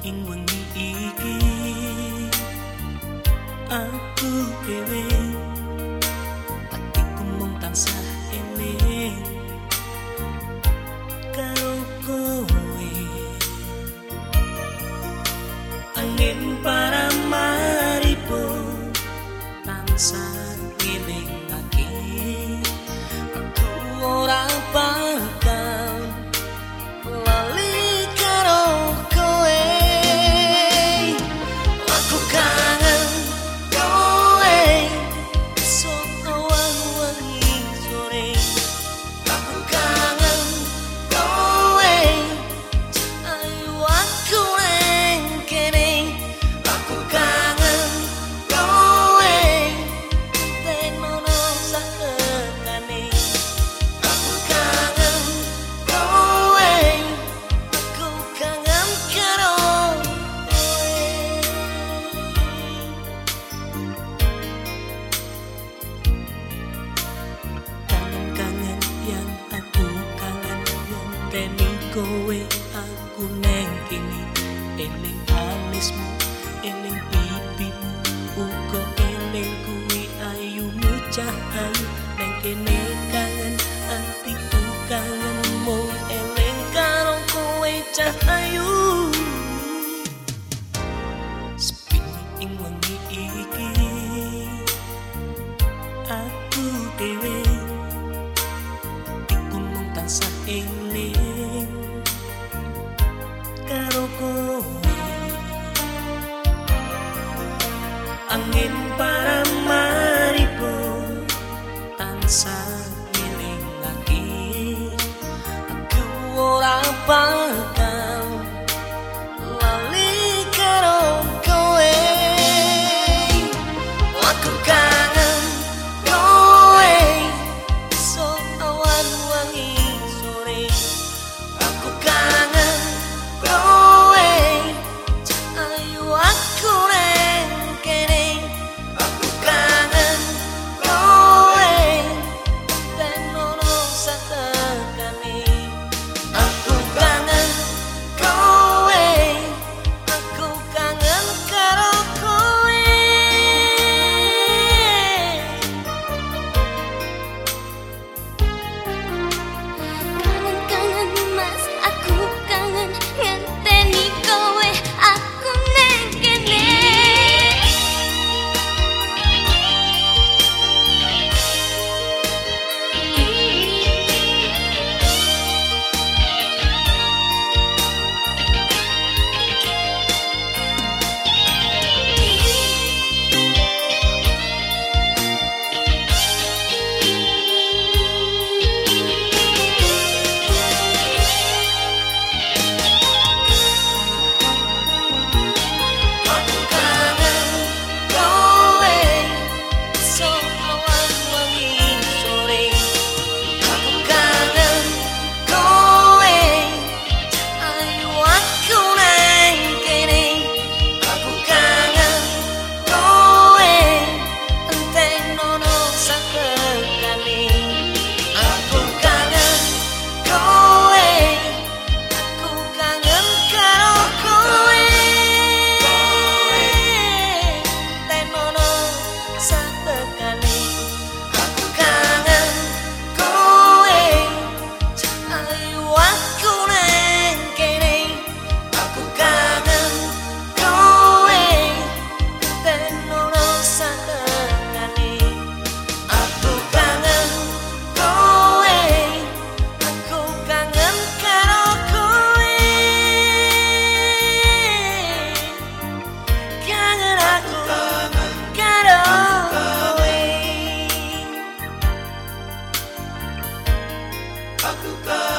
ing wengi iki. Aku dewe atiku mung tansah eling. Karo kowe. Angin para maripun tansah kowe aku neng kini eling alismu eling pipimu uko eling kuwi ayu cahayu neng kene kangen atiku kangen mo eling karo kowe cahayu. Sepi ing wangi iki aku dewe iku mung tansah ing rasa lagi. Aku orang Batucando.